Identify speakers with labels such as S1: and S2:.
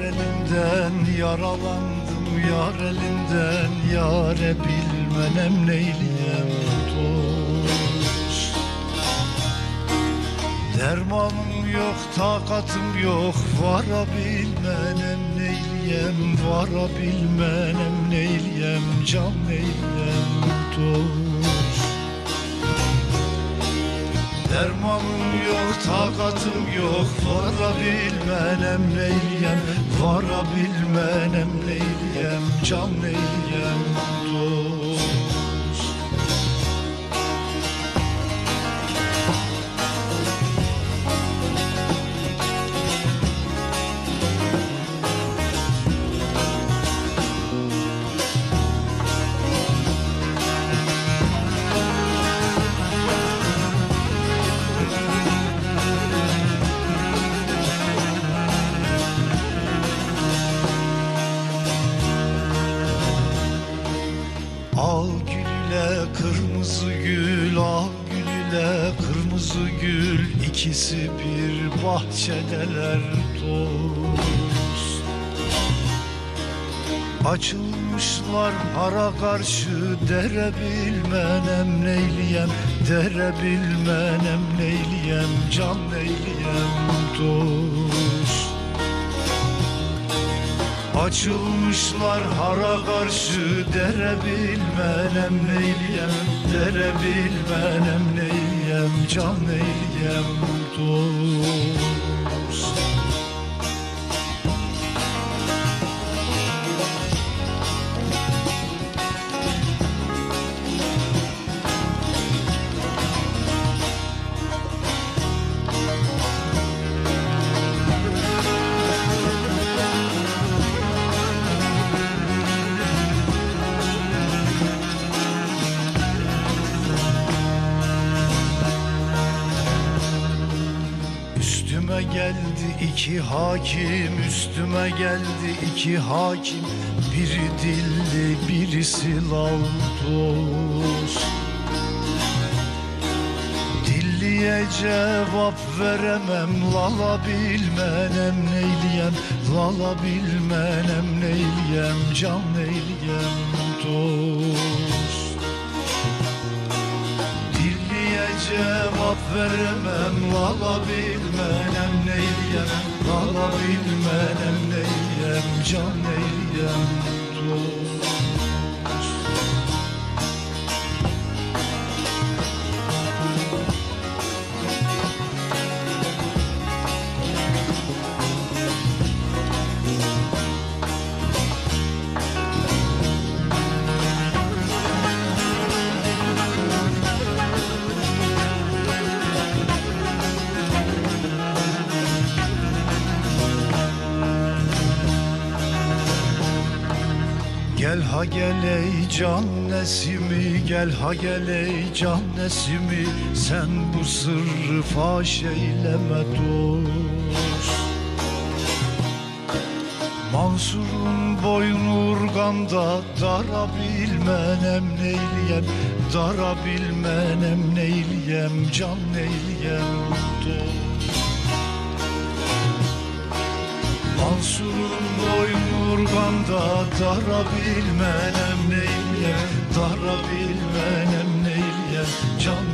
S1: elinden yaralandım Yar elinden. Yare bilmenem neyliyem dost Dermanım yok takatım yok Varabilmenem neyliyem Varabilmenem neyliyem Can neyliyem dost Dermanım takatım yok Varabilmenem neyleyem Varabilmenem neyleyem Can neyleyem dost Al gül kırmızı gül Al gül kırmızı gül. İkisi bir bahçedeler dost. Açılmışlar hara karşı Dere bilmenem neyliyem Dere bilmenem neyliyem Can neyliyem dost Açılmışlar hara karşı dere bilmenem neyleyem Dere bilmenem neyleyem can neyleyem dost Üstüme geldi iki hakim Üstüme geldi iki hakim. Biri dilli birisi lal dost Dilliye cevap veremem Lala bilmenem neyliyem. Lala bilmenem neyliyem Can neyliyem dost cevap veremem Lala bilmenem neyleyem Lala bilmenem neyleyem Can neyleyem dost Gel ha gel ey can nesimi Gel ha gel ey can nesimi. Sen bu sırrı faş eyleme dost. Mansur'un boynu urganda Dara bilmenem neyleyem Dara bilmenem neyleyem Can neyleyem dost. Mansur'un Oy burganda dara bilmenem neyle Dara bilmenem neyle Can